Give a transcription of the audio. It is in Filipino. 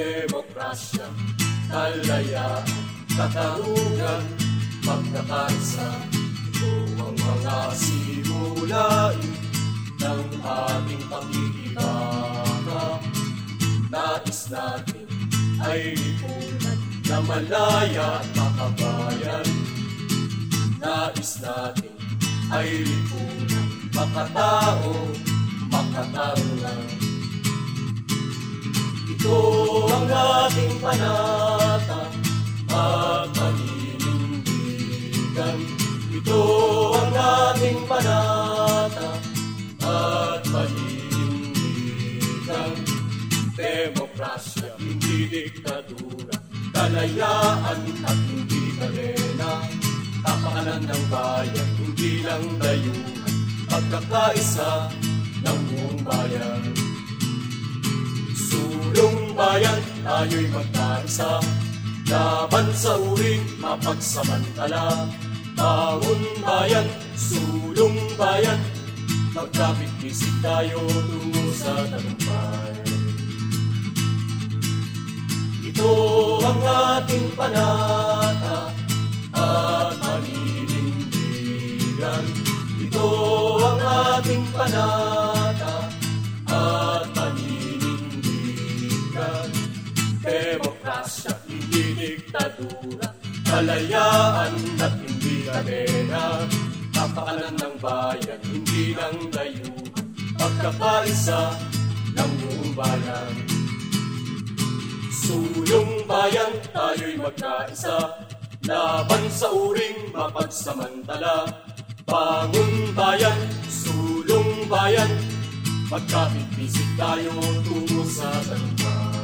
demokrasya, kalayaan, katarungan, pagkakaisa. Ito ang mga simulain ng ating pag-iibaka. Nais natin ay lipunan na malaya at makabayan. Nais natin ay lipunan makatao, makatarungan. Panata at paninindigan. Ito ang ating panata at paninindigan. Demokrasya, hindi diktadura, kalayaan at hindi karena. Kapakanan ng bayan, hindi lang dayuhan, pagkakaisa ng buong. Tayo'y magkaisa, laban sa uring mapagsamantala. Bangon bayan, sulong bayan, magkapit-isip tayo tungo sa tagumpay. Ito ang ating panata at maninindigan. Ito ang ating panata Demokrasya, hindi diktadura, kalayaan at hindi kadena. Kapakanan ng bayan, hindi lang dayuhan, pagkakaisa ng buong bayan. Sulong bayan, tayo'y magkaisa, laban sa uring mapagsamantala. Bangon bayan, sulong bayan, magkapit-bisig tayo tungo sa tagumpay.